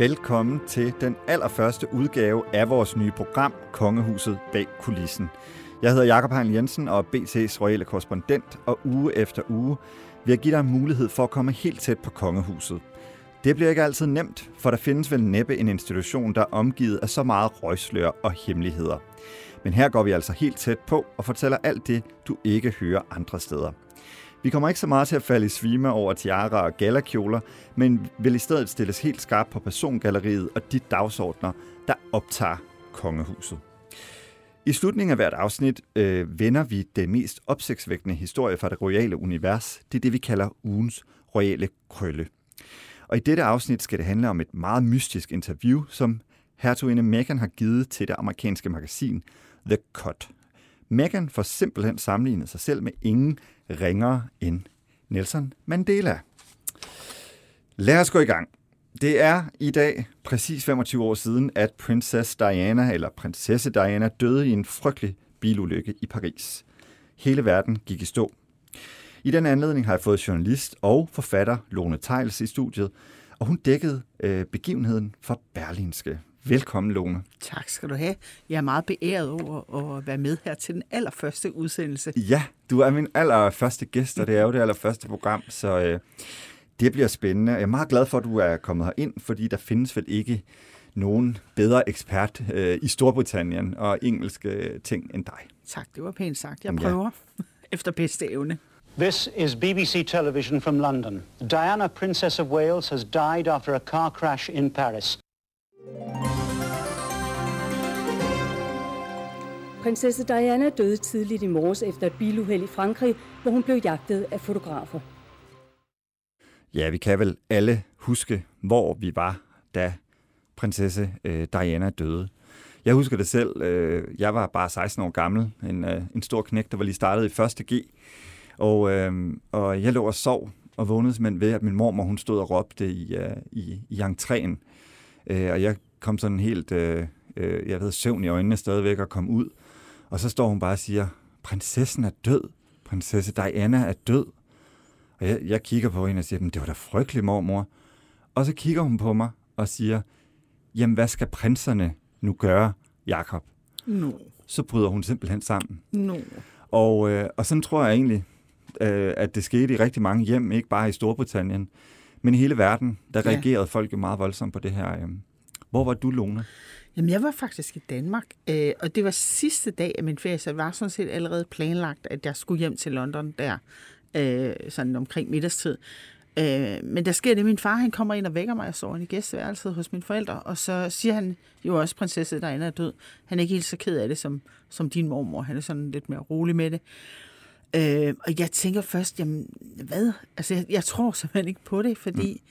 Velkommen til den allerførste udgave af vores nye program, Kongehuset bag kulissen. Jeg hedder Jakob Heinl Jensen og er BT's royale korrespondent, og uge efter uge vil jeg give dig mulighed for at komme helt tæt på kongehuset. Det bliver ikke altid nemt, for der findes vel næppe en institution, der er omgivet af så meget røgslør og hemmeligheder. Men her går vi altså helt tæt på og fortæller alt det, du ikke hører andre steder. Vi kommer ikke så meget til at falde i svime over tiara og galakjoler, men vil i stedet stilles helt skarpt på persongalleriet og de dagsordner, der optager kongehuset. I slutningen af hvert afsnit øh, vender vi det mest opsigtsvækkende historie fra det royale univers. Det er det, vi kalder ugens royale krølle. Og i dette afsnit skal det handle om et meget mystisk interview, som hertuginde Meghan har givet til det amerikanske magasin The Cut. Meghan får simpelthen sammenlignet sig selv med ingen ringere end Nelson Mandela. Lad os gå i gang. Det er i dag præcis 25 år siden, at prinsesse Diana, eller prinsesse Diana, døde i en frygtelig bilulykke i Paris. Hele verden gik i stå. I den anledning har jeg fået journalist og forfatter Lone Tejls i studiet, og hun dækkede øh, begivenheden for Berlinske. Velkommen, Lone. Tak skal du have. Jeg er meget beæret over at være med her til den allerførste udsendelse. Ja, du er min allerførste gæst, og det er jo det allerførste program, så øh, det bliver spændende. Jeg er meget glad for, at du er kommet her ind, fordi der findes vel ikke nogen bedre ekspert øh, i Storbritannien og engelske ting end dig. Tak, det var pænt sagt. Jeg prøver ja. efter bedste evne. This is BBC Television from London. Diana, Princess of Wales, has died after a car crash in Paris. Prinsesse Diana døde tidligt i morges efter et biluheld i Frankrig, hvor hun blev jagtet af fotografer. Ja, vi kan vel alle huske, hvor vi var, da prinsesse øh, Diana døde. Jeg husker det selv. Øh, jeg var bare 16 år gammel. En, øh, en stor knæk, der var lige startet i 1. G. Og, øh, og jeg lå og sov og vågnede simpelthen ved, at min mormor hun stod og råbte i, øh, i, i entréen. Øh, og jeg kom sådan helt, øh, øh, jeg ved, søvn i øjnene stadigvæk og kom ud. Og så står hun bare og siger, prinsessen er død. Prinsesse Diana er død. Og jeg, jeg kigger på hende og siger, det var da frygteligt, mormor. Og så kigger hun på mig og siger, jamen hvad skal prinserne nu gøre, Jakob? No. Så bryder hun simpelthen sammen. No. Og, øh, og sådan tror jeg egentlig, øh, at det skete i rigtig mange hjem, ikke bare i Storbritannien, men i hele verden, der ja. reagerede folk jo meget voldsomt på det her. Øh. Hvor var du, Lone? Jamen, jeg var faktisk i Danmark, øh, og det var sidste dag af min ferie, så det var sådan set allerede planlagt, at jeg skulle hjem til London der, øh, sådan omkring middagstid. Øh, men der sker det, min far han kommer ind og vækker mig, jeg sover i gæsteværelset hos mine forældre, og så siger han jo også, prinsesse derinde er død. Han er ikke helt så ked af det, som, som din mormor. Han er sådan lidt mere rolig med det. Øh, og jeg tænker først, jamen, hvad? Altså, jeg, jeg tror simpelthen ikke på det, fordi mm.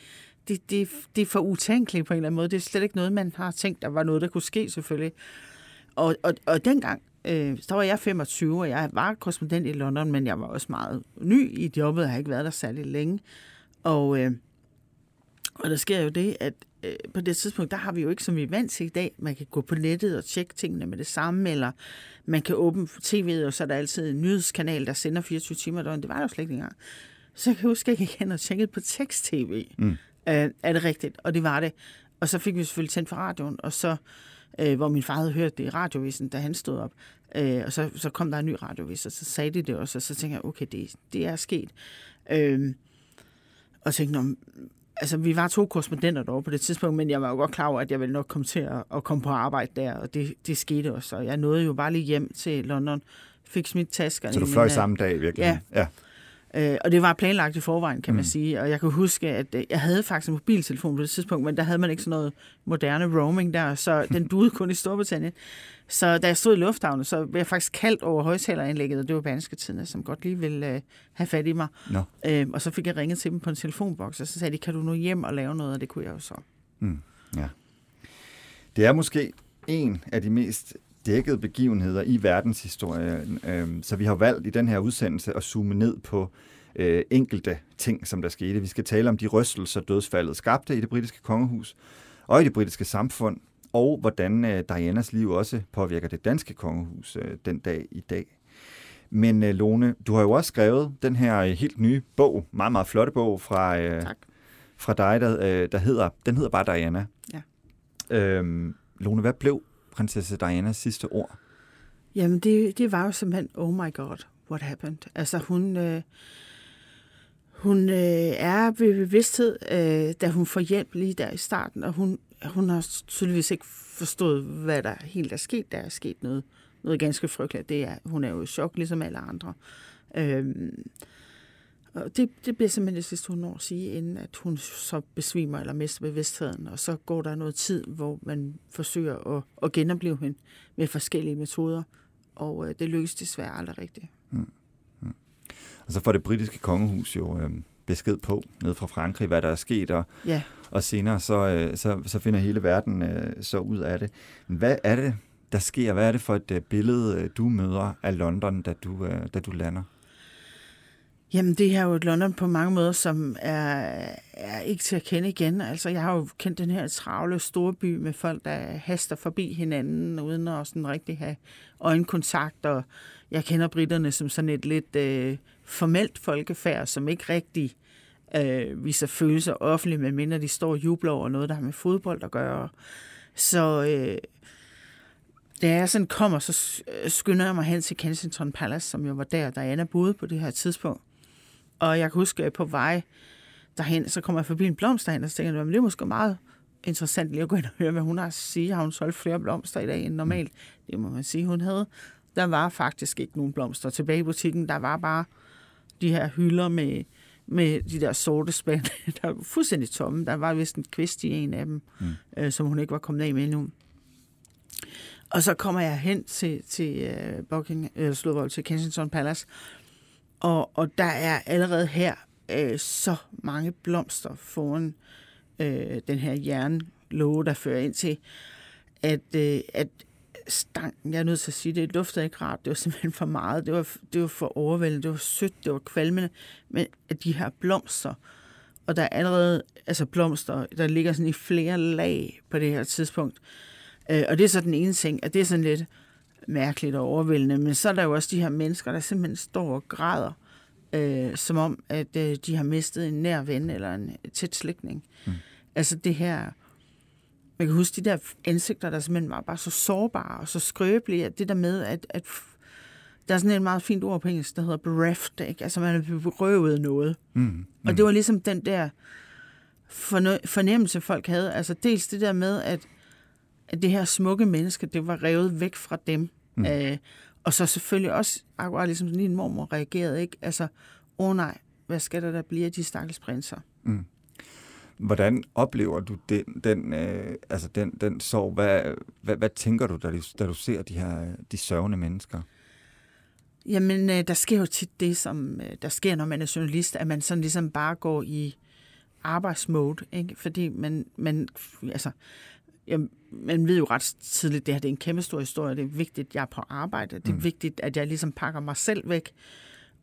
det, det, det er for utænkeligt på en eller anden måde. Det er slet ikke noget, man har tænkt, der var noget, der kunne ske selvfølgelig. Og, og, og dengang, øh, så var jeg 25, og jeg var korrespondent i London, men jeg var også meget ny i jobbet, jeg har ikke været der særlig længe. Og, øh, og der sker jo det, at øh, på det tidspunkt, der har vi jo ikke, som vi er vant til i dag, man kan gå på nettet og tjekke tingene med det samme, eller man kan åbne tv'et, og så er der altid en nyhedskanal, der sender 24 timer døgn. Det var der jo slet ikke engang. Så jeg kan huske, at jeg gik hen og tjekkede på tekst-tv. Mm. Øh, er det rigtigt? Og det var det. Og så fik vi selvfølgelig tændt for radioen, og så, øh, hvor min far havde hørt det i radiovisen, da han stod op. Øh, og så, så kom der en ny radiovis, og så sagde de det også, og så tænkte jeg, okay, det, det er sket. Øh, og tænkte, om, altså vi var to korrespondenter derovre på det tidspunkt, men jeg var jo godt klar over, at jeg ville nok komme til at, at komme på arbejde der, og det, det skete også. Og jeg nåede jo bare lige hjem til London, fik smidt taskerne. Så du fløj samme dag virkelig? Ja. ja. Øh, og det var planlagt i forvejen, kan man mm. sige. Og jeg kan huske, at øh, jeg havde faktisk en mobiltelefon på det tidspunkt, men der havde man ikke sådan noget moderne roaming der, så den duede kun i Storbritannien. Så da jeg stod i lufthavnen, så blev jeg faktisk kaldt over højtaleranlægget, og det var Berlingske Tidene, som godt lige ville øh, have fat i mig. No. Øh, og så fik jeg ringet til dem på en telefonboks, og så sagde de, kan du nu hjem og lave noget? Og det kunne jeg jo så. Mm. Ja. Det er måske en af de mest dækkede begivenheder i verdenshistorien. Øhm, så vi har valgt i den her udsendelse at zoome ned på øh, enkelte ting, som der skete. Vi skal tale om de rystelser, dødsfaldet skabte i det britiske kongehus og i det britiske samfund, og hvordan øh, Dianas liv også påvirker det danske kongehus øh, den dag i dag. Men Lone, du har jo også skrevet den her helt nye bog, meget, meget flotte bog fra, tak. fra dig, der, der hedder, den hedder bare Diana. Ja. Øhm, Lone, hvad blev prinsesse Dianas sidste ord? Jamen, det, det var jo simpelthen, oh my god, what happened? Altså, hun, øh, hun øh, er ved bevidsthed, øh, da hun får hjælp lige der i starten, og hun, hun har tydeligvis ikke forstået, hvad der helt er sket. Der er sket noget, noget ganske frygteligt. Det er, hun er jo i chok, ligesom alle andre. Øh, og det, det bliver simpelthen det sidste, hun når at sige, inden at hun så besvimer eller mister bevidstheden. Og så går der noget tid, hvor man forsøger at, at genopleve hende med forskellige metoder. Og øh, det lykkes desværre aldrig rigtigt. Mm. Mm. Og så får det britiske kongehus jo øh, besked på, ned fra Frankrig, hvad der er sket. Og, ja. og senere så, øh, så, så finder hele verden øh, så ud af det. Hvad er det, der sker? Hvad er det for et øh, billede, øh, du møder af London, da du, øh, da du lander? Jamen, det her er jo et London på mange måder, som er, er ikke til at kende igen. Altså, jeg har jo kendt den her travle store by med folk, der haster forbi hinanden, uden at sådan rigtig have øjenkontakt, og jeg kender britterne som sådan et lidt øh, formelt folkefærd, som ikke rigtig øh, viser følelser offentligt, medmindre de står og jubler over noget, der har med fodbold at gøre. Så øh, da jeg sådan kommer, så skynder jeg mig hen til Kensington Palace, som jo var der, der Anna boede på det her tidspunkt. Og jeg kan huske, på vej derhen, så kommer jeg forbi en blomsterhand, og så tænker jeg, det er måske meget interessant lige at gå ind og høre, hvad hun har at sige. Har hun solgt flere blomster i dag end normalt? Det må man sige, hun havde. Der var faktisk ikke nogen blomster tilbage i butikken. Der var bare de her hylder med, med de der sorte spand, der var fuldstændig tomme. Der var vist en kvist i en af dem, mm. øh, som hun ikke var kommet af med endnu. Og så kommer jeg hen til, til uh, Buckingham, eller til Kensington Palace, og, og der er allerede her øh, så mange blomster foran øh, den her jernlåge, der fører ind til, at, øh, at stanken, jeg er nødt til at sige, det luftede ikke rart, det var simpelthen for meget, det var, det var for overvældende, det var sødt, det var kvalmende, men at de her blomster, og der er allerede altså blomster, der ligger sådan i flere lag på det her tidspunkt, øh, og det er så den ene ting, at det er sådan lidt, mærkeligt og overvældende. Men så er der jo også de her mennesker, der simpelthen står og græder, øh, som om, at øh, de har mistet en nær ven eller en tæt slægtning. Mm. Altså det her... Man kan huske de der ansigter, der simpelthen var bare så sårbare og så skrøbelige, at det der med, at, at der er sådan et meget fint ord på engelsk, der hedder bereft, ikke? Altså man er berøvet noget. Mm. Mm. Og det var ligesom den der fornemmelse, folk havde. Altså dels det der med, at, at det her smukke menneske, det var revet væk fra dem. Mm. Øh, og så selvfølgelig også, akkurat ligesom din mormor reagerede, ikke? Altså, åh oh nej, hvad skal der der blive af de stakkels prinser? Mm. Hvordan oplever du den, den, øh, altså den, den sorg? Hvad, hvad, hvad tænker du, da du, da du ser de her de sørgende mennesker? Jamen, øh, der sker jo tit det, som øh, der sker, når man er journalist, at man sådan ligesom bare går i arbejdsmode, ikke? Fordi man, man altså, jamen, man ved jo ret tidligt, det her det er en kæmpe stor historie. Det er vigtigt, at jeg er på arbejde. Det er mm. vigtigt, at jeg ligesom pakker mig selv væk,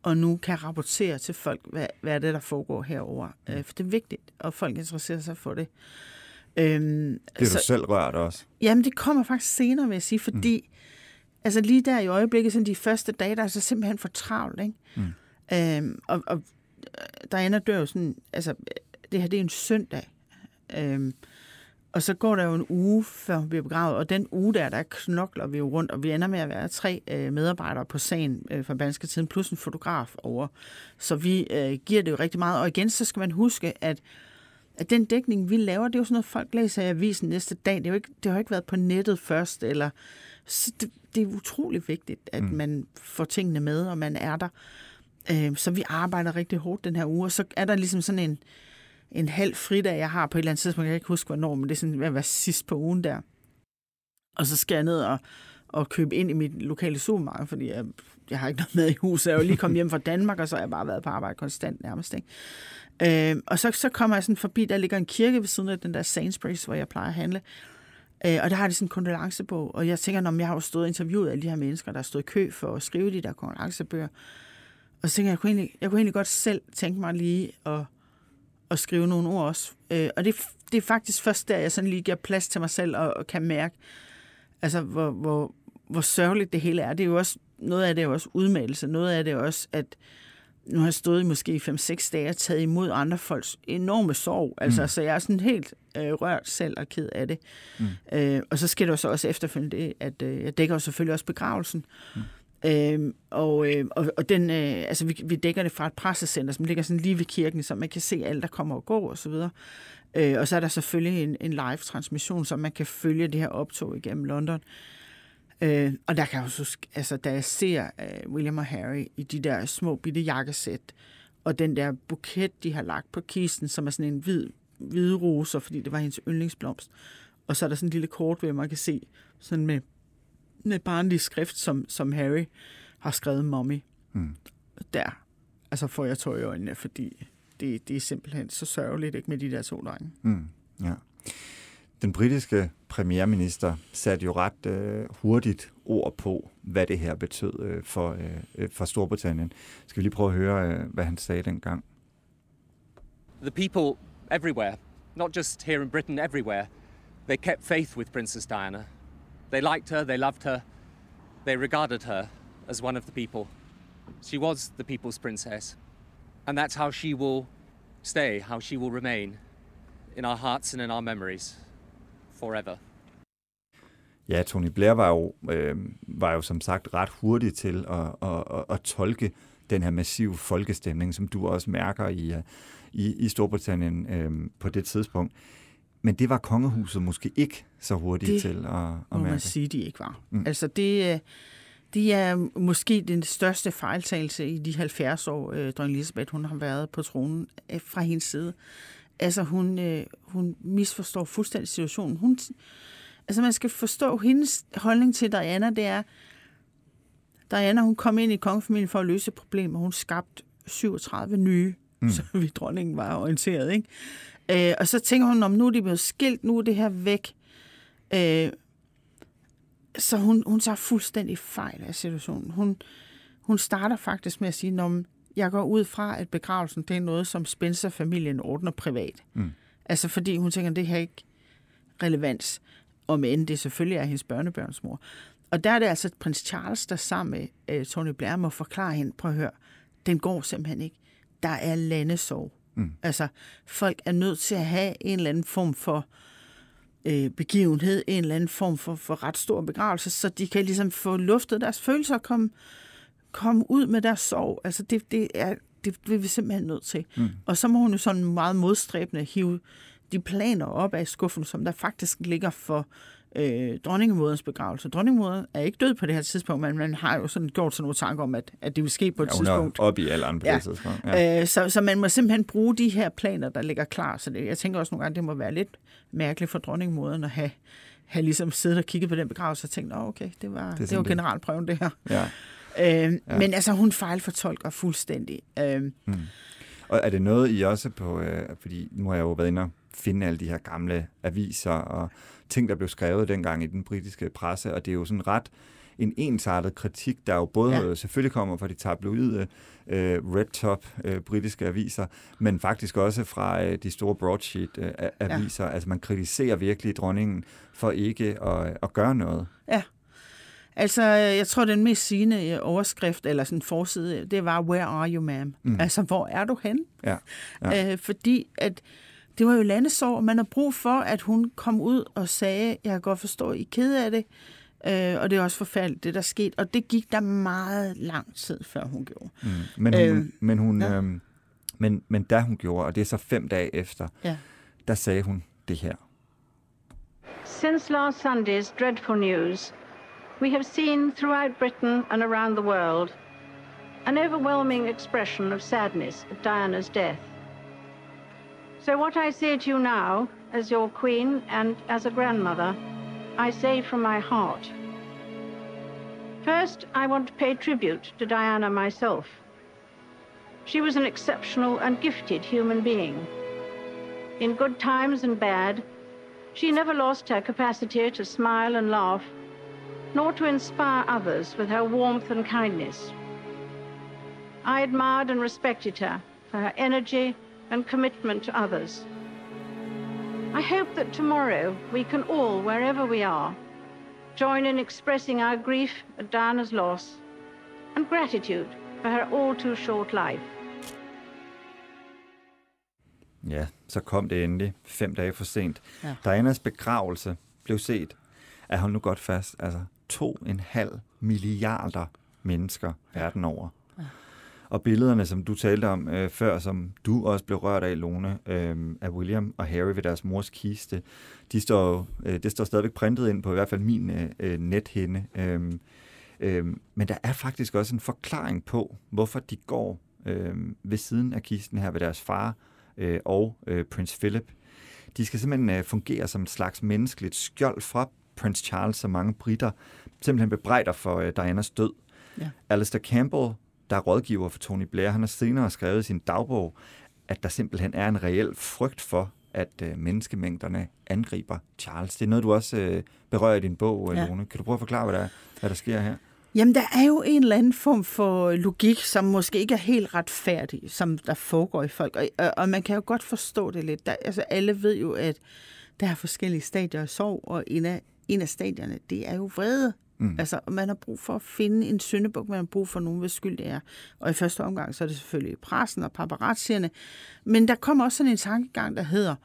og nu kan rapportere til folk, hvad, hvad er det, der foregår herover. Mm. Øh, for det er vigtigt, og folk interesserer sig for det. Øhm, det er så, du selv rørt også? Jamen, det kommer faktisk senere, vil jeg sige, fordi mm. altså lige der i øjeblikket, sådan de første dage, der er så simpelthen for travlt, ikke? Mm. Øhm, og, og Diana dør jo sådan, altså det her det er en søndag, øhm, og så går der jo en uge, før hun bliver begravet, og den uge der, der knokler vi jo rundt, og vi ender med at være tre øh, medarbejdere på sagen øh, fra Banske Tiden, plus en fotograf over. Så vi øh, giver det jo rigtig meget. Og igen, så skal man huske, at, at den dækning, vi laver, det er jo sådan noget, folk læser i avisen næste dag. Det, er jo ikke, det har jo ikke været på nettet først, eller... Så det, det er utrolig vigtigt, at mm. man får tingene med, og man er der. Øh, så vi arbejder rigtig hårdt den her uge, og så er der ligesom sådan en en halv fridag, jeg har på et eller andet tidspunkt. Jeg kan ikke huske, hvornår, men det er sådan hvad sidst på ugen der. Og så skal jeg ned og, og købe ind i mit lokale supermarked, fordi jeg, jeg har ikke noget med i huset. Jeg er jo lige kommet hjem fra Danmark, og så har jeg bare været på arbejde konstant nærmest. Ikke? Øh, og så, så kommer jeg sådan forbi, der ligger en kirke ved siden af den der Sainsbury's, hvor jeg plejer at handle. Øh, og der har de sådan en kondolencebog, og jeg tænker, når jeg har jo stået og interviewet alle de her mennesker, der har stået i kø for at skrive de der kondolancebøger. Og så tænker jeg, jeg kunne egentlig, jeg kunne egentlig godt selv tænke mig lige at at skrive nogle ord også. Øh, og det, det er faktisk først der, jeg sådan lige giver plads til mig selv og, og kan mærke, altså, hvor, hvor, hvor sørgeligt det hele er. Det er jo også, noget af det er jo også udmeldelse, noget af det er også, at nu har jeg stået i måske 5-6 dage og taget imod andre folks enorme sorg. Altså, mm. så jeg er sådan helt øh, rørt selv og ked af det. Mm. Øh, og så sker der så også efterfølgende det, at øh, jeg dækker jo selvfølgelig også begravelsen. Mm. Øh, og, øh, og, og den, øh, altså vi, vi dækker det fra et pressecenter, som ligger sådan lige ved kirken, så man kan se alt, der kommer og går og så videre. Øh, og så er der selvfølgelig en, en live-transmission, så man kan følge det her optog igennem London. Øh, og der kan jeg også, altså da jeg ser øh, William og Harry i de der små bitte jakkesæt, og den der buket, de har lagt på kisten, som er sådan en hvid, hvide roser, fordi det var hendes yndlingsblomst. Og så er der sådan en lille kort, hvor man kan se sådan med, med barnlig skrift, som, som Harry har skrevet mommy. Mm. Der, altså får jeg tår i øjnene, fordi det, det er simpelthen så sørgeligt, ikke med de der to drenge. Mm. Ja. Den britiske premierminister satte jo ret øh, hurtigt ord på, hvad det her betød øh, for, øh, øh, for Storbritannien. Skal vi lige prøve at høre, øh, hvad han sagde dengang? The people everywhere, not just here in Britain, everywhere, they kept faith with Princess Diana. They liked her, they loved her, they regarded her as one of the people. She was the people's princess. And that's how she will stay, how she will remain in our hearts and in our memories forever. Ja, Tony Blair var jo, øh, var jo som sagt ret hurtig til at, at, at, at tolke den her massive folkestemning, som du også mærker i, øh, i, i Storbritannien øh, på det tidspunkt. Men det var kongehuset måske ikke så hurtigt det til at, at må mærke. man sige, de ikke var. Mm. Altså det, øh, det er måske den største fejltagelse i de 70 år, øh, dronning Elisabeth hun har været på tronen øh, fra hendes side. Altså, hun, øh, hun misforstår fuldstændig situationen. Hun, altså, man skal forstå hendes holdning til Diana, det er, Diana, hun kom ind i kongefamilien for at løse problemer. Hun skabte 37 nye, mm. så vi dronningen var orienteret, ikke? Øh, og så tænker hun, om nu er de blevet skilt, nu er det her væk. Øh, så hun, hun tager fuldstændig fejl af situationen. Hun, hun starter faktisk med at sige, når jeg går ud fra, at begravelsen det er noget, som Spencer-familien ordner privat. Mm. Altså fordi hun tænker, at det her ikke relevans, om end det selvfølgelig er hendes børnebørnsmor. Og der er det altså prins Charles, der sammen med uh, Tony Blair må forklare hende, prøv at høre, den går simpelthen ikke. Der er landesorg. Mm. Altså, folk er nødt til at have en eller anden form for øh, begivenhed, en eller anden form for, for ret stor begravelse, så de kan ligesom få luftet deres følelser og komme, komme ud med deres sorg. Altså det, det, er, det vil vi simpelthen nødt til. Mm. Og så må hun jo sådan meget modstræbende hive de planer op af skuffen, som der faktisk ligger for øh, dronningemoderens begravelse. Dronningemoderen er ikke død på det her tidspunkt, men man har jo sådan gjort sådan nogle tanker om, at, at det vil ske på et ja, tidspunkt. Op i alderen på ja. det tidspunkt. Ja. Øh, så, så man må simpelthen bruge de her planer, der ligger klar. Så det, jeg tænker også nogle gange, det må være lidt mærkeligt for dronningemoderen at have, have ligesom siddet og kigget på den begravelse og tænkt, okay, det var, det, det var generalprøven det her. Ja. Øh, ja. Men altså, hun fejlfortolker fuldstændig. Øh, hmm. Og er det noget, I også på, øh, fordi nu har jeg jo været inde og finde alle de her gamle aviser og ting, der blev skrevet dengang i den britiske presse, og det er jo sådan ret en ensartet kritik, der jo både ja. selvfølgelig kommer fra de tabloide øh, red top øh, britiske aviser, men faktisk også fra øh, de store broadsheet øh, aviser. Ja. Altså man kritiserer virkelig dronningen for ikke at, at gøre noget. Ja. Altså, jeg tror, den mest sigende øh, overskrift, eller sådan forside, det var, where are you, ma'am? Mm. Altså, hvor er du hen? Ja. ja. Øh, fordi at det var jo landesår, man har brug for, at hun kom ud og sagde, jeg kan godt forstå, I er ked af det, øh, og det er også forfærdeligt, det der skete. Og det gik der meget lang tid, før hun gjorde. Mm. Men, hun, øh, men, hun, ja. øh, men, men da hun gjorde, og det er så fem dage efter, ja. der sagde hun det her. Since last Sunday's dreadful news, we have seen throughout Britain and around the world an overwhelming expression of sadness at Diana's death. So what I say to you now, as your queen and as a grandmother, I say from my heart. First, I want to pay tribute to Diana myself. She was an exceptional and gifted human being. In good times and bad, she never lost her capacity to smile and laugh, nor to inspire others with her warmth and kindness. I admired and respected her for her energy, and commitment to others. I hope that tomorrow we can all, wherever we are, join in expressing our grief at Diana's loss and gratitude for her all too short life. Ja, så kom det endelig, fem dage for sent. Ja. Dianas begravelse blev set at hold nu godt fast, altså 2,5 milliarder mennesker verden over. Ja. Og billederne, som du talte om øh, før, som du også blev rørt af, Lone, øh, af William og Harry ved deres mors kiste, de står, øh, det står stadigvæk printet ind på i hvert fald min øh, øh, nethinde. Øh, øh, men der er faktisk også en forklaring på, hvorfor de går øh, ved siden af kisten her ved deres far øh, og øh, prins Philip. De skal simpelthen øh, fungere som et slags menneskeligt skjold fra prins Charles, som mange britter simpelthen bebrejder for øh, Dianas død. Ja. Alistair Campbell, der er rådgiver for Tony Blair, han har senere skrevet i sin dagbog, at der simpelthen er en reel frygt for, at øh, menneskemængderne angriber Charles. Det er noget, du også øh, berører i din bog, øh, Ja. Lone. Kan du prøve at forklare, hvad der, hvad der sker her? Jamen, der er jo en eller anden form for logik, som måske ikke er helt retfærdig, som der foregår i folk. Og, og, og man kan jo godt forstå det lidt. Der, altså, alle ved jo, at der er forskellige stadier af sorg, og en af, en af stadierne, det er jo vrede. Mm. Altså, man har brug for at finde en syndebuk, man har brug for nogen, hvis skyld det er. Og i første omgang, så er det selvfølgelig pressen og paparazzierne. Men der kommer også sådan en tankegang, der hedder,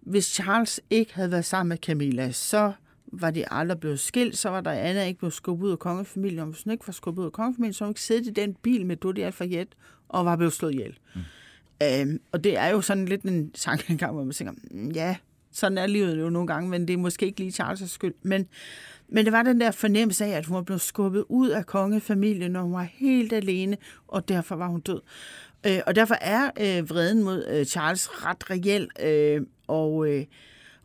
hvis Charles ikke havde været sammen med Camilla, så var de aldrig blevet skilt, så var der Anna ikke blevet skubbet ud af kongefamilien, og hvis hun ikke var skubbet ud af kongefamilien, så hun ikke siddet i den bil med Dodi Al-Fayed og var blevet slået ihjel. Mm. Øhm, og det er jo sådan lidt en tankegang, hvor man tænker, "Mm, ja, sådan er livet jo nogle gange, men det er måske ikke lige Charles' skyld. Men, men det var den der fornemmelse af, at hun var blevet skubbet ud af kongefamilien, når hun var helt alene, og derfor var hun død. Øh, og derfor er øh, vreden mod øh, Charles ret reel, øh, og, øh,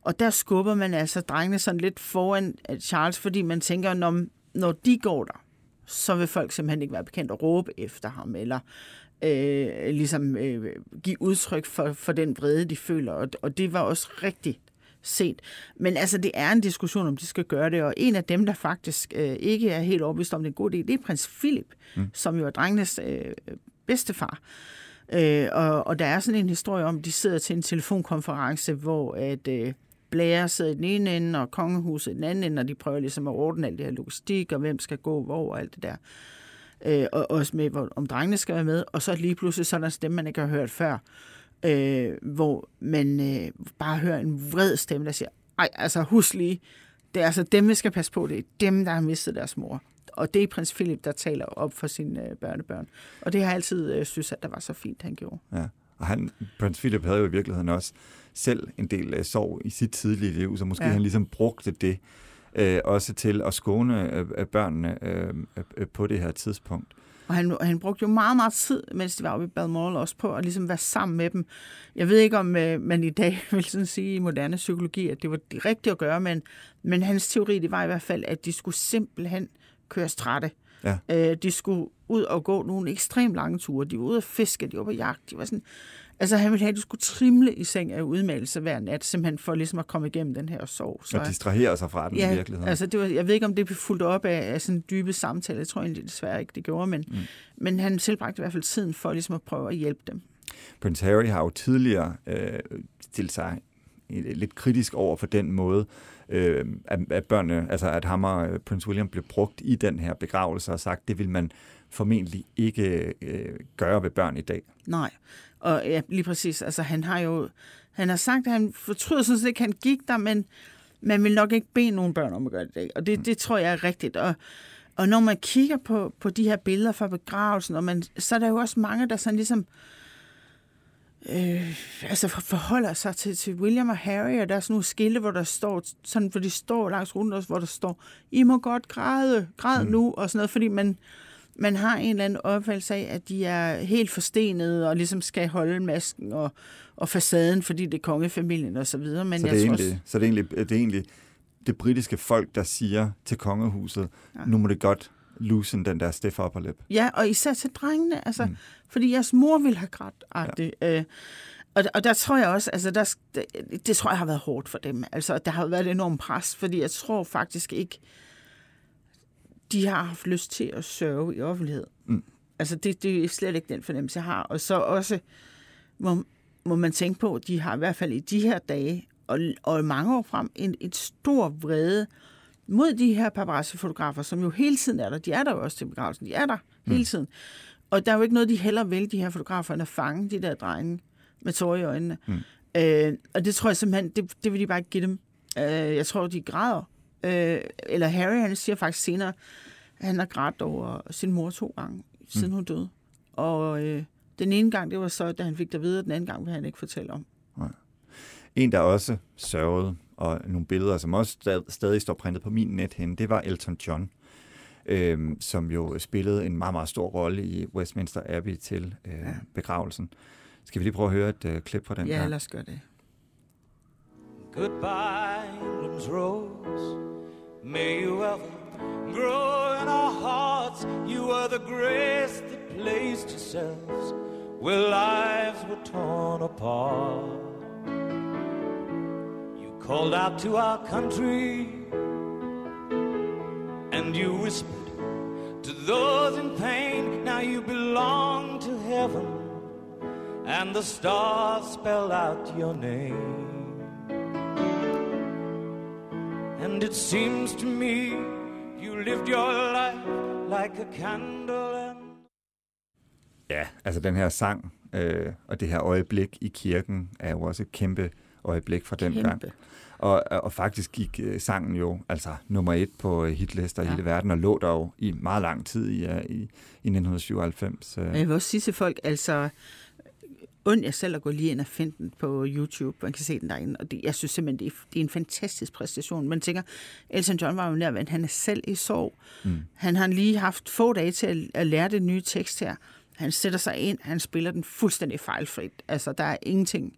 og der skubber man altså drengene sådan lidt foran øh, Charles, fordi man tænker, når, når de går der, så vil folk simpelthen ikke være bekendt at råbe efter ham, eller øh, ligesom øh, give udtryk for, for den vrede, de føler. Og, og det var også rigtigt set. Men altså, det er en diskussion, om de skal gøre det, og en af dem, der faktisk øh, ikke er helt overbevist om det er en god idé, det er prins Philip, mm. som jo er drengenes øh, bedstefar. Øh, og, og der er sådan en historie om, at de sidder til en telefonkonference, hvor at øh, Blair sidder i den ene ende, og kongehuset i den anden ende, og de prøver ligesom at ordne alt det her logistik, og hvem skal gå hvor, og alt det der. Øh, og også med, hvor, om drengene skal være med, og så lige pludselig sådan en stemme, man ikke har hørt før, øh, hvor man øh, bare hører en vred stemme, der siger, ej, altså husk lige, det er altså dem, vi skal passe på, det er dem, der har mistet deres mor. Og det er prins Philip, der taler op for sine øh, børnebørn. Og det har jeg altid øh, synes, at der var så fint, han gjorde. Ja. Og han, prins Philip havde jo i virkeligheden også selv en del øh, sorg i sit tidlige liv, så måske ja. Han ligesom brugte det øh, også til at skåne øh, børnene øh, øh, på det her tidspunkt. Og han, han brugte jo meget, meget tid, mens de var oppe i Balmoral, også på at ligesom være sammen med dem. Jeg ved ikke, om øh, man i dag vil sådan sige i moderne psykologi, at det var det rigtige at gøre, men, men hans teori, det var i hvert fald, at de skulle simpelthen køres trætte. Ja. Øh, de skulle ud og gå nogle ekstremt lange ture. De var ude at fiske, de var på jagt. De var sådan, altså han ville have, at de skulle trimle i seng af udmeldelse hver nat, simpelthen for ligesom at komme igennem den her sorg. Så, og distrahere sig fra den i virkeligheden. Altså det var, jeg ved ikke, om det blev fuldt op af, af sådan dybe samtaler. Jeg tror egentlig desværre ikke, det gjorde, men, mm. men han tilbragte i hvert fald tiden for ligesom at prøve at hjælpe dem. Prins Harry har jo tidligere øh, stillet sig lidt kritisk over for den måde, øh, at, at børnene, altså at ham og øh, prins William blev brugt i den her begravelse og sagt, det vil man formentlig ikke øh, gøre ved børn i dag. Nej, og ja, lige præcis. Altså han har jo, han har sagt, at han fortryder sådan set ikke, han gik der, men man vil nok ikke bede nogen børn om at gøre det. Og det, det tror jeg er rigtigt. Og, og når man kigger på, på de her billeder fra begravelsen, og man, så er der jo også mange, der sådan ligesom øh, altså forholder sig til, til William og Harry, og der er sådan nogle skilte, hvor der står, sådan, hvor de står langs rundt også, hvor der står, I må godt græde, græd mm. nu, og sådan noget, fordi man, man har en eller anden opfattelse af, at de er helt forstenede, og ligesom skal holde masken og, og facaden, fordi det er kongefamilien og så videre. Men så, jeg det er tror, egentlig, så det er egentlig, det er egentlig det britiske folk, der siger til kongehuset, ja. nu må det godt loosen den der stiff upper lip. Ja, og især til drengene, altså, mm. fordi jeres mor ville have grædt. Ja. Øh, og, og der tror jeg også, altså der, det, det tror jeg har været hårdt for dem. Altså, der har været et enormt pres, fordi jeg tror faktisk ikke, de har haft lyst til at sørge i offentlighed. Mm. Altså, det, det er slet ikke den fornemmelse, jeg har. Og så også må, må man tænke på, at de har i hvert fald i de her dage, og, og mange år frem, en, et stor vrede mod de her paparazzi-fotografer, som jo hele tiden er der. De er der jo også til begravelsen. De er der mm. hele tiden. Og der er jo ikke noget, de heller vil, de her fotografer, end at fange de der drenge, med tårer i øjnene. Mm. Øh, og det tror jeg simpelthen, det, det vil de bare ikke give dem. Øh, jeg tror, de græder. Øh, eller Harry, han siger faktisk senere, at han har grædt over sin mor to gange, siden mm. hun døde. Og øh, den ene gang, det var så, da han fik det videre, og den anden gang vil han ikke fortælle om. Nej. En, der også sørgede, og nogle billeder, som også stadig står printet på min net hen, det var Elton John, øh, som jo spillede en meget, meget stor rolle i Westminster Abbey til øh, ja. begravelsen. Skal vi lige prøve at høre et øh, klip fra den Ja, lad os gøre det. Goodbye, England's rose. May you ever grow in our hearts. You are the grace that placed yourselves where lives were torn apart. You called out to our country and you whispered to those in pain. Now you belong to heaven and the stars spell out your name. And it seems to me you lived your life like a candle and... Ja, altså den her sang øh, og det her øjeblik i kirken er jo også et kæmpe øjeblik fra den kæmpe. gang. Og, og faktisk gik øh, sangen jo altså nummer et på øh, hitlister ja. i hele verden, og lå der jo i meget lang tid i, i, i 1997. Øh. Jeg vil også sige til folk, altså und jeg selv at gå lige ind og finde den på YouTube. Man kan se den derinde, og det, jeg synes simpelthen, det er, det er en fantastisk præstation. Man tænker, Elton John var jo nærvendt, han er selv i sorg. Mm. Han har lige haft få dage til at, at lære det nye tekst her. Han sætter sig ind, han spiller den fuldstændig fejlfrit. Altså, der er ingenting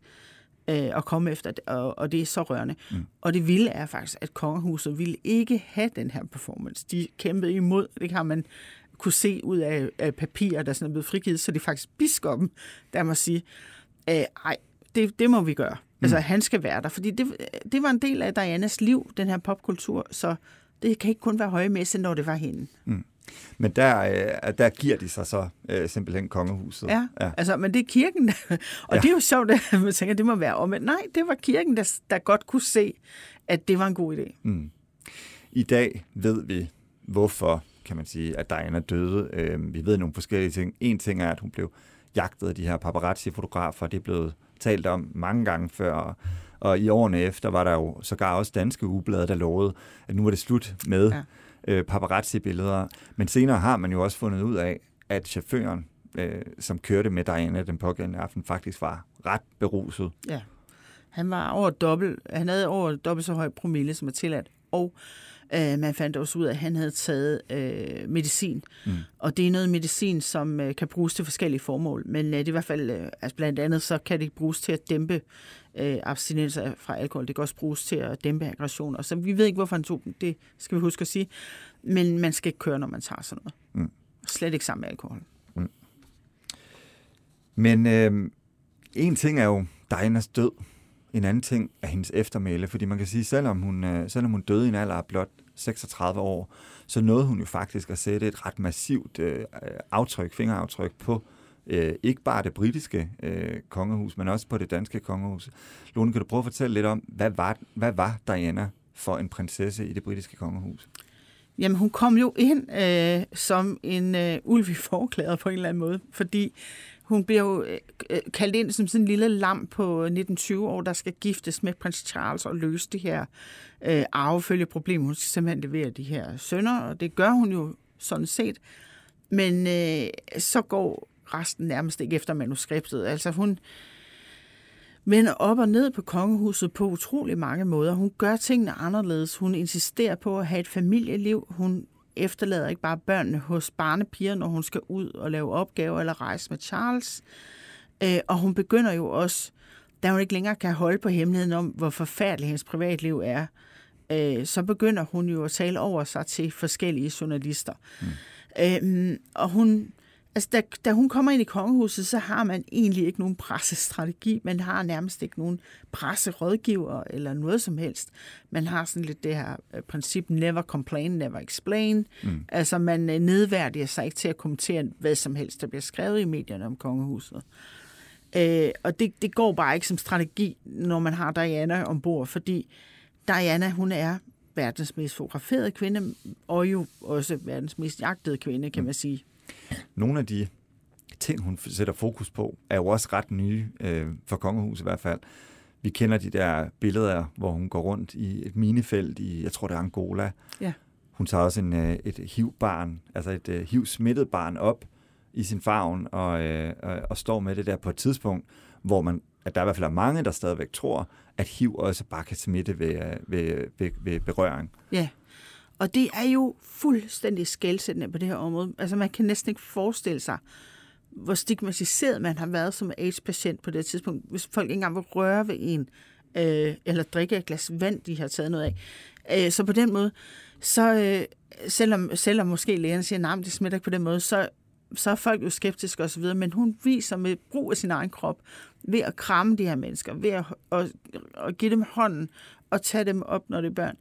øh, at komme efter, og, og det er så rørende. Mm. Og det vilde er faktisk, at kongehuset ville ikke have den her performance. De kæmpede imod, det kan man kunne se ud af, af papirer, der sådan er blevet frigivet, så det er faktisk biskoppen, der må sige, ej, det, det må vi gøre. Mm. Altså, han skal være der, fordi det, det var en del af Dianas liv, den her popkultur, så det kan ikke kun være højmesse, når det var hende. Mm. Men der, øh, der giver de sig så øh, simpelthen kongehuset. Ja, ja, altså, men det er kirken, og ja. det er jo sjovt, at man tænker, at det må være om. Men nej, det var kirken, der, der godt kunne se, at det var en god idé. Mm. I dag ved vi, hvorfor kan man sige, at Diana døde. Øh, vi ved nogle forskellige ting. En ting er, at hun blev jagtet af de her paparazzi-fotografer. Det er blevet talt om mange gange før. Og i årene efter var der jo sågar også danske ugeblade, der lovede, at nu var det slut med ja. øh, paparazzi-billeder. Men senere har man jo også fundet ud af, at chaufføren, øh, som kørte med Diana den pågældende aften, faktisk var ret beruset. Ja. Han var over dobbelt, han havde over dobbelt så høj promille, som er tilladt. Og Øh, man fandt også ud af, at han havde taget øh, medicin. Mm. Og det er noget medicin, som øh, kan bruges til forskellige formål. Men øh, det er i hvert fald, øh, altså blandt andet, så kan det bruges til at dæmpe øh, abstinenser fra alkohol. Det kan også bruges til at dæmpe aggressioner. Så vi ved ikke, hvorfor han tog. Det skal vi huske at sige. Men man skal ikke køre, når man tager sådan noget. Mm. Slet ikke sammen med alkohol. Mm. Men øh, en ting er jo Dianas død. En anden ting er hendes eftermæle, fordi man kan sige, selvom hun, øh, selvom hun døde i en alder af blot 36 år, så nåede hun jo faktisk at sætte et ret massivt øh, øh, aftryk, fingeraftryk på øh, ikke bare det britiske øh, kongehus, men også på det danske kongehus. Lone, kan du prøve at fortælle lidt om, hvad var, hvad var Diana for en prinsesse i det britiske kongehus? Jamen, hun kom jo ind øh, som en øh, ulv i forklæder på en eller anden måde, fordi hun bliver jo øh, øh, kaldt ind som sådan en lille lam på øh, 19-20 år, der skal giftes med prins Charles og løse det her øh, arvefølgeproblem. Hun skal simpelthen levere de her sønner, og det gør hun jo sådan set. Men øh, så går resten nærmest ikke efter manuskriptet. Altså hun vender op og ned på kongehuset på utrolig mange måder. Hun gør tingene anderledes. Hun insisterer på at have et familieliv. Hun efterlader ikke bare børnene hos barnepiger, når hun skal ud og lave opgaver eller rejse med Charles. Øh, og hun begynder jo også, da hun ikke længere kan holde på hemmeligheden om, hvor forfærdeligt hendes privatliv er, øh, så begynder hun jo at tale over sig til forskellige journalister. Mm. Øh, og hun Altså, da, da hun kommer ind i kongehuset, så har man egentlig ikke nogen pressestrategi. Man har nærmest ikke nogen presserådgiver eller noget som helst. Man har sådan lidt det her uh, princip, never complain, never explain. Mm. Altså, man uh, nedværdiger sig ikke til at kommentere hvad som helst, der bliver skrevet i medierne om kongehuset. Uh, og det, det går bare ikke som strategi, når man har Diana ombord, fordi Diana, hun er verdens mest fotograferede kvinde, og jo også verdens mest jagtede kvinde, kan mm. man sige nogle af de ting, hun sætter fokus på, er jo også ret nye, øh, for kongehuset i hvert fald. Vi kender de der billeder, hvor hun går rundt i et minefelt i, jeg tror det er Angola. Ja. Hun tager også en, øh, et HIV-barn, altså et øh, HIV-smittet barn op i sin favn, og, øh, og, og står med det der på et tidspunkt, hvor man, at der i hvert fald er mange, der stadigvæk tror, at HIV også bare kan smitte ved, øh, ved, ved, ved berøring. Ja, og det er jo fuldstændig skældsættende på det her område. Altså man kan næsten ikke forestille sig, hvor stigmatiseret man har været som AIDS-patient på det tidspunkt, hvis folk ikke engang vil røre ved en, øh, eller drikke et glas vand, de har taget noget af. Øh, så på den måde, så øh, selvom, selvom måske lægerne siger, nej, det smitter ikke på den måde, så, så er folk jo skeptiske osv., men hun viser med brug af sin egen krop, ved at kramme de her mennesker, ved at, at, at give dem hånden og tage dem op, når det er børn,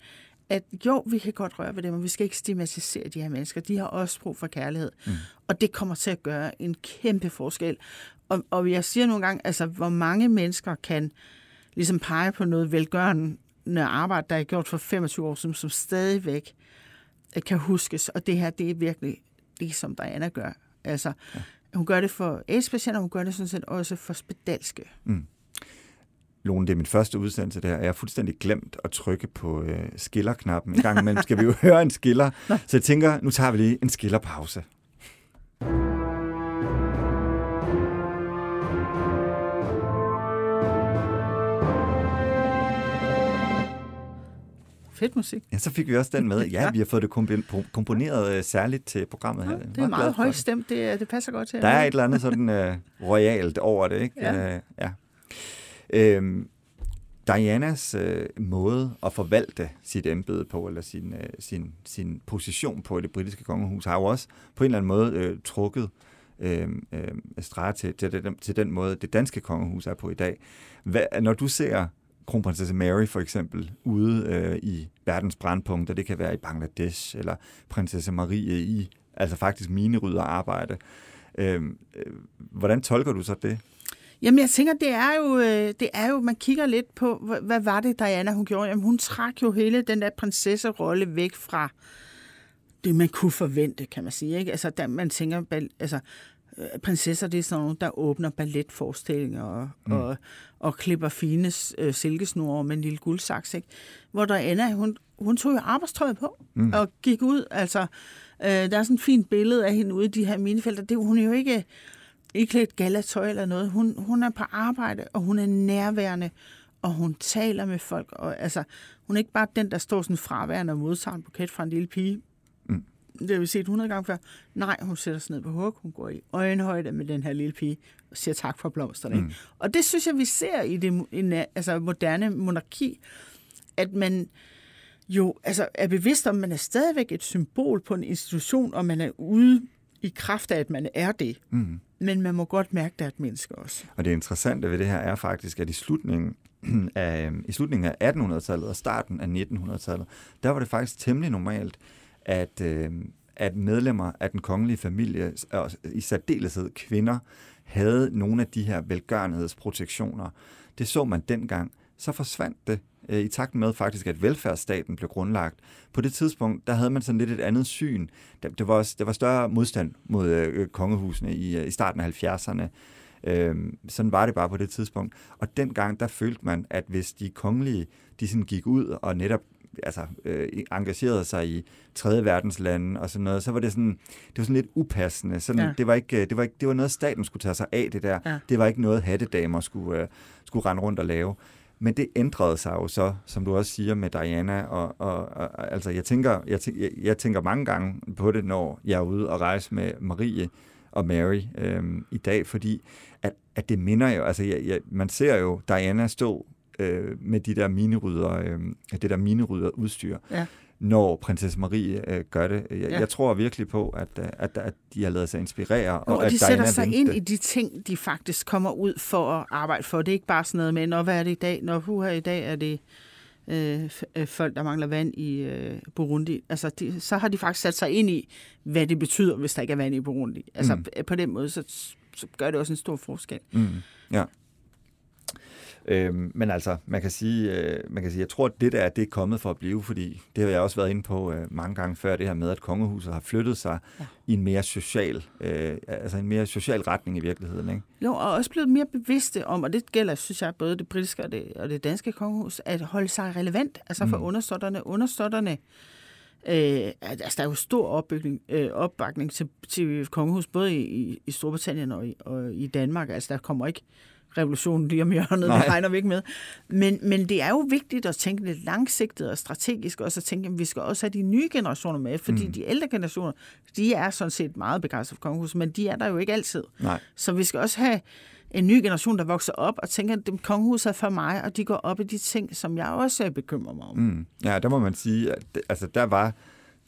at jo, vi kan godt røre ved dem, men vi skal ikke stigmatisere de her mennesker. De har også brug for kærlighed. Mm. Og det kommer til at gøre en kæmpe forskel. Og, og jeg siger nogle gange, altså, hvor mange mennesker kan ligesom pege på noget velgørende arbejde, der er gjort for 25 år siden, som stadigvæk øh, kan huskes. Og det her, det er virkelig det, som Diana gør. Altså, ja. hun gør det for AIDS-patienter, hun gør det sådan set også for spedalske. Mm. Lone, det er min første udsendelse der, og jeg har fuldstændig glemt at trykke på øh, skillerknappen. En gang imellem skal vi jo høre en skiller. Så jeg tænker, nu tager vi lige en skillerpause. Fedt musik. Ja, så fik vi også den med. Ja, vi har fået det komponeret uh, særligt til programmet her. Ja, det er meget højstemt, det, det passer godt til. Der er et eller andet sådan uh, royalt over det, ikke? Ja. Uh, ja. Øhm, Dianas øh, måde at forvalte sit embede på, eller sin, øh, sin, sin position på i det britiske kongehus, har jo også på en eller anden måde øh, trukket øh, øh, streger til, til, den, til den måde, det danske kongehus er på i dag. Hvad, når du ser kronprinsesse Mary for eksempel ude øh, i verdens brandpunkter, det kan være i Bangladesh, eller prinsesse Marie i, altså faktisk minerydder arbejde. Øh, øh, hvordan tolker du så det? Jamen, jeg tænker, det er jo, øh, det er jo man kigger lidt på, hvad var det, Diana hun gjorde? Jamen, hun trak jo hele den der prinsesserolle væk fra det, man kunne forvente, kan man sige. Ikke? Altså, der, man tænker, altså, øh, prinsesser, det er sådan nogle, der åbner balletforestillinger og, mm. og, og klipper fine øh, silkesnore med en lille guldsaks. Ikke? Hvor Diana, hun, hun tog jo arbejdstøjet på mm. og gik ud. Altså, øh, der er sådan et fint billede af hende ude i de her minefelter. Det, hun er jo ikke ikke lidt galatøj eller noget. Hun, hun er på arbejde, og hun er nærværende, og hun taler med folk. Og, altså, hun er ikke bare den, der står sådan fraværende og modtager en buket fra en lille pige. Mm. Det har vi set 100 gange før. Nej, hun sætter sig ned på hug, hun går i øjenhøjde med den her lille pige, og siger tak for blomsterne. Mm. Og det synes jeg, vi ser i det en, altså, moderne monarki, at man jo altså, er bevidst om, at man er stadigvæk et symbol på en institution, og man er ude i kraft af, at man er det. Mm. Men man må godt mærke, at der er et menneske også. Og det interessante ved det her er faktisk, at i slutningen af, i slutningen af 1800-tallet og starten af 1900-tallet, der var det faktisk temmelig normalt, at, øh, at medlemmer af den kongelige familie, og i særdeleshed kvinder, havde nogle af de her velgørenhedsprotektioner. Det så man dengang. Så forsvandt det i takt med faktisk, at velfærdsstaten blev grundlagt. På det tidspunkt, der havde man sådan lidt et andet syn. Der, det var, der var større modstand mod øh, kongehusene i, øh, i starten af 70'erne. Øh, sådan var det bare på det tidspunkt. Og dengang, der følte man, at hvis de kongelige, de sådan gik ud og netop altså, øh, engagerede sig i tredje verdenslande og sådan noget, så var det sådan, det var sådan lidt upassende. Sådan, ja. det, var ikke, øh, det, var ikke, det var noget, staten skulle tage sig af, det der. Ja. Det var ikke noget, hattedamer skulle, øh, skulle rende rundt og lave. Men det ændrede sig jo så, som du også siger med Diana, og, og, og altså jeg tænker, jeg, jeg, jeg tænker mange gange på det, når jeg er ude og rejse med Marie og Mary øhm, i dag, fordi at, at det minder jo, altså jeg, jeg, man ser jo Diana stå øh, med de der minerydder, øh, det der minerydder udstyr. Ja når prinsesse Marie øh, gør det. Jeg, ja. jeg tror virkelig på, at, øh, at, at de har lavet sig inspirere. Og, og at de sætter sig ind det. i de ting, de faktisk kommer ud for at arbejde for. Det er ikke bare sådan noget med, når hvad er det i dag? Når her i dag er det øh, øh, folk, der mangler vand i øh, Burundi. Altså, de, så har de faktisk sat sig ind i, hvad det betyder, hvis der ikke er vand i Burundi. Altså, mm. på den måde, så, så gør det også en stor forskel. Mm. Ja. Øhm, men altså, man kan, sige, øh, man kan sige, jeg tror, at det der det er kommet for at blive, fordi det har jeg også været inde på øh, mange gange før, det her med, at kongehuset har flyttet sig ja. i en mere social, øh, altså en mere social retning i virkeligheden. Ikke? Jo, og også blevet mere bevidste om, og det gælder, synes jeg, både det britiske og det, og det danske kongehus, at holde sig relevant, altså for mm. understøtterne. Understøtterne Øh, altså, der er jo stor opbygning, øh, opbakning til, til kongehus, både i, i Storbritannien og i, og i Danmark. Altså, der kommer ikke revolutionen lige om hjørnet, Nej. det regner vi ikke med. Men, men det er jo vigtigt at tænke lidt langsigtet og strategisk, også at tænke, at vi skal også have de nye generationer med, fordi mm. de ældre generationer, de er sådan set meget begejstrede for kongehus, men de er der jo ikke altid. Nej. Så vi skal også have en ny generation, der vokser op og tænker, at kongehus er for mig, og de går op i de ting, som jeg også bekymrer mig om. Mm. Ja, der må man sige, at altså, der var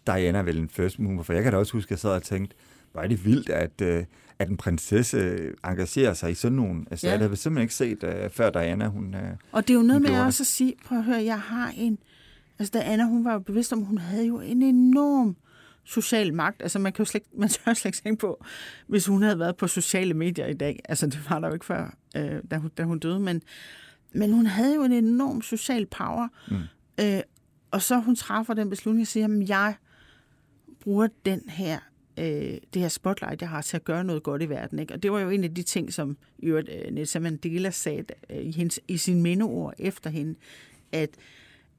Diana vel en first mover, for jeg kan da også huske, at jeg sad og tænkte, er det vildt, at, uh, at en prinsesse engagerer sig i sådan nogle. Altså, ja. jeg havde simpelthen ikke set, uh, før Diana, hun uh, Og det er jo noget med også at sige, prøv at høre, jeg har en... Altså, Diana, hun var jo bevidst om, hun havde jo en enorm social magt. Altså, man kan jo slet, man tør slet ikke tænke på, hvis hun havde været på sociale medier i dag. Altså, det var der jo ikke før, øh, da, hun, da hun døde, men, men hun havde jo en enorm social power. Mm. Øh, og så hun træffer den beslutning og siger, at jeg bruger den her øh, det her spotlight, jeg har til at gøre noget godt i verden. Ikke? Og det var jo en af de ting, som i øvrigt øh, Nelson Mandela sagde øh, i, hendes, i sin mindeord efter hende, at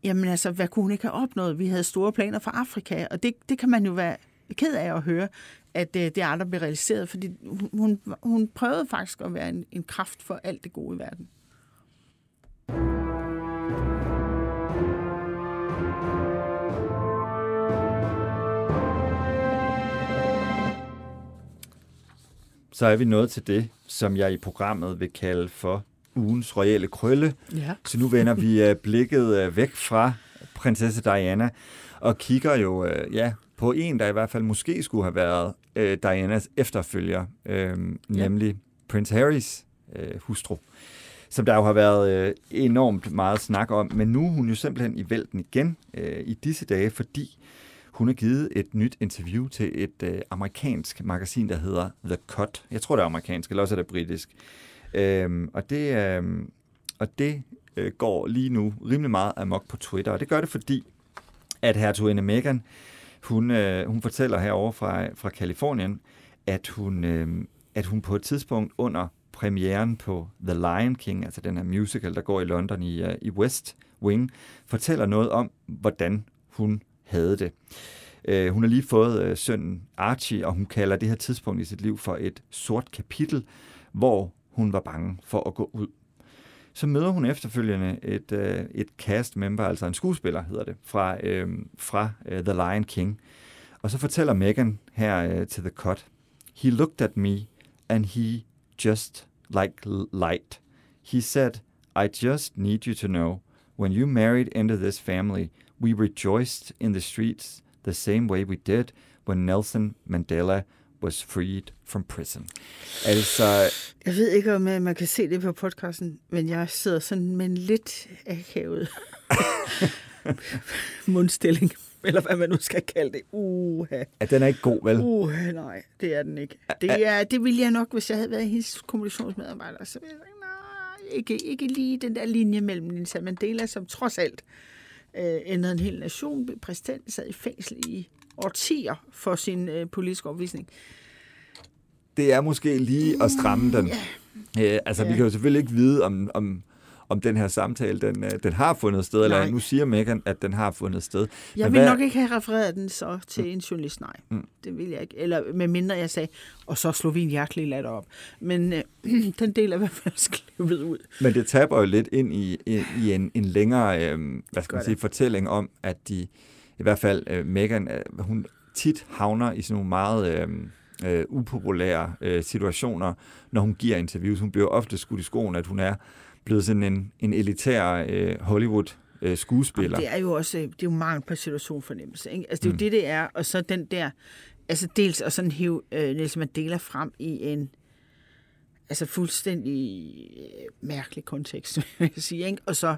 jamen altså, hvad kunne hun ikke have opnået? Vi havde store planer for Afrika, og det, det kan man jo være ked af at høre, at øh, det aldrig blev realiseret, fordi hun, hun prøvede faktisk at være en, en kraft for alt det gode i verden. Så er vi nået til det, som jeg i programmet vil kalde for ugens royale krølle. Ja. Så nu vender vi øh, blikket øh, væk fra prinsesse Diana og kigger jo øh, ja, på en, der i hvert fald måske skulle have været øh, Dianas efterfølger, øh, nemlig Prince Harrys øh, hustru, som der jo har været øh, enormt meget snak om, men nu er hun jo simpelthen i vælten igen øh, i disse dage, fordi hun har givet et nyt interview til et øh, amerikansk magasin, der hedder The Cut. Jeg tror, det er amerikansk, eller også er det britisk. Øhm, og det, øhm, og det øh, går lige nu rimelig meget amok på Twitter, og det gør det, fordi at hertuginde Meghan, hun, øh, hun fortæller herovre fra, fra Kalifornien, at hun, øh, at hun på et tidspunkt under premieren på The Lion King, altså den her musical, der går i London i, uh, i West Wing, fortæller noget om, hvordan hun havde det. Uh, hun har lige fået øh, sønnen Archie, og hun kalder det her tidspunkt i sit liv for et sort kapitel, hvor hun var bange for at gå ud. Så møder hun efterfølgende et, øh, et cast member, altså en skuespiller hedder det, fra, uh, fra The Lion King. Og så fortæller Megan her til The Cut, He looked at me, and he just like light. He said, I just need you to know, when you married into this family, we rejoiced in the streets the same way we did when Nelson Mandela was freed from prison. Altså... Jeg ved ikke, om man kan se det på podcasten, men jeg sidder sådan med en lidt akavet mundstilling, eller hvad man nu skal kalde det. Uha. Ja, den er ikke god, vel? Uha, nej, det er den ikke. Det, er, det ville jeg nok, hvis jeg havde været hendes kommunikationsmedarbejder. Så ville jeg ikke, ikke lige den der linje mellem Nelson Mandela, som trods alt øh, ændrede en hel nation. Præsidenten sad i fængsel i årtier for sin øh, politiske opvisning. Det er måske lige at stramme den. Ja. Øh, altså, ja. vi kan jo selvfølgelig ikke vide, om, om, om den her samtale, den, øh, den har fundet sted, nej. eller nu siger Megan, at den har fundet sted. Jeg Men vil hvad... nok ikke have refereret den så til mm. en journalist, nej. Mm. Det vil jeg ikke. Eller med mindre jeg sagde, og så slog vi en hjertelig latter op. Men øh, den del er i hvert fald skrevet ud. Men det taber jo lidt ind i, i, i en, en længere øh, hvad skal man sige, fortælling om, at de, i hvert fald øh, Megan, øh, hun tit havner i sådan nogle meget... Øh, øh, upopulære øh, situationer, når hun giver interviews. Hun bliver ofte skudt i skoen, at hun er blevet sådan en, en elitær øh, Hollywood øh, skuespiller. det er jo også det er jo mangel på situationfornemmelse. Ikke? Altså, det er jo mm. det, det er. Og så den der, altså dels at sådan hive øh, Nelson Mandela frem i en altså fuldstændig øh, mærkelig kontekst, vil jeg sige. Ikke? Og, så,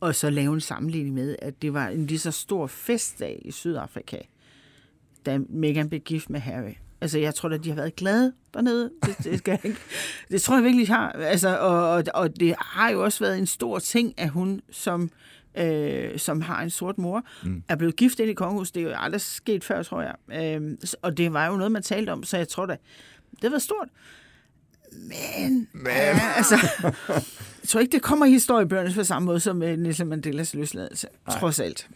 og så lave en sammenligning med, at det var en lige så stor festdag i Sydafrika, da Meghan blev gift med Harry. Altså, jeg tror da, de har været glade dernede. Det, det, skal jeg ikke. det tror jeg virkelig, de har. Altså, og, og, og det har jo også været en stor ting, at hun som øh, som har en sort mor, mm. er blevet gift ind i kongehus. Det er jo aldrig sket før, tror jeg. Øh, og det var jo noget, man talte om, så jeg tror da, det var stort. Men, Men. Ja, altså, jeg tror ikke, det kommer i historiebøgerne på samme måde som uh, Nelson Mandelas løsladelse, Nej. trods alt.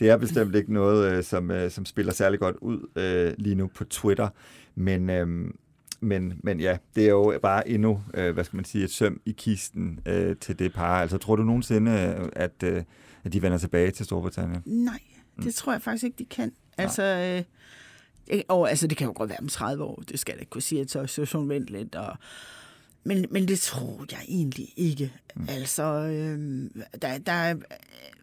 Det er bestemt ikke noget, uh, som, uh, som spiller særlig godt ud uh, lige nu på Twitter, men, uh, men, men ja, det er jo bare endnu, uh, hvad skal man sige, et søm i kisten uh, til det par. Altså, tror du nogensinde, at, uh, at de vender tilbage til Storbritannien? Nej, det mm. tror jeg faktisk ikke, de kan. Altså, øh, og altså, det kan jo godt være om 30 år, det skal jeg ikke kunne sige, at så er situationen vendt lidt, og, men, men det tror jeg egentlig ikke. Mm. Altså, øh, der, der,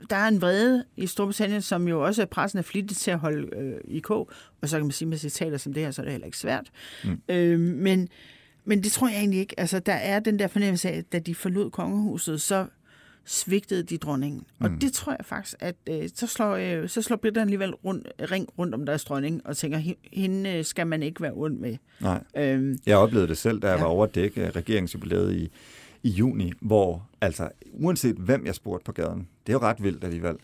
der er en vrede i Storbritannien, som jo også er pressen er flittigt til at holde øh, i k, og så kan man sige med citater som det her, så er det heller ikke svært. Mm. Øh, men, men det tror jeg egentlig ikke. Altså, der er den der fornemmelse af, at da de forlod kongehuset, så svigtede de dronningen. Og mm. det tror jeg faktisk, at øh, så, slår, øh, så slår Britterne alligevel rundt, ring rundt om deres dronning, og tænker, hende øh, skal man ikke være ond med. Nej. Øhm, jeg oplevede det selv, da jeg ja. var over at dække regeringsjubilæet i, i juni, hvor altså, uanset hvem jeg spurgte på gaden, det er jo ret vildt alligevel,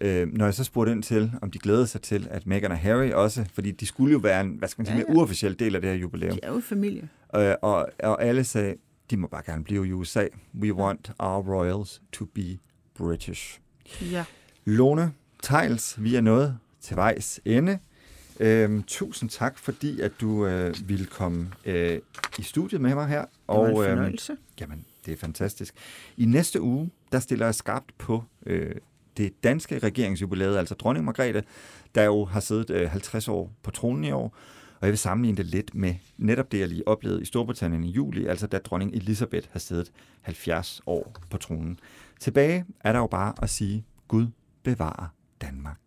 Øh, når jeg så spurgte ind til, om de glæder sig til, at Meghan og Harry også, fordi de skulle jo være en, hvad skal man sige, ja, ja. uofficiel del af det her jubilæum. De er jo familie. Øh, og, og alle sagde, de må bare gerne blive i USA. We want our royals to be British. Ja. Lone Tejls, vi er nået til vejs ende. Øhm, tusind tak, fordi at du øh, ville komme øh, i studiet med mig her. Og, det var en øhm, fornøjelse. Øh, jamen, det er fantastisk. I næste uge, der stiller jeg skarpt på øh, det danske regeringsjubilæet, altså dronning Margrethe, der jo har siddet øh, 50 år på tronen i år. Og jeg vil sammenligne det lidt med netop det, jeg lige oplevede i Storbritannien i juli, altså da dronning Elisabeth har siddet 70 år på tronen. Tilbage er der jo bare at sige, Gud bevarer Danmark.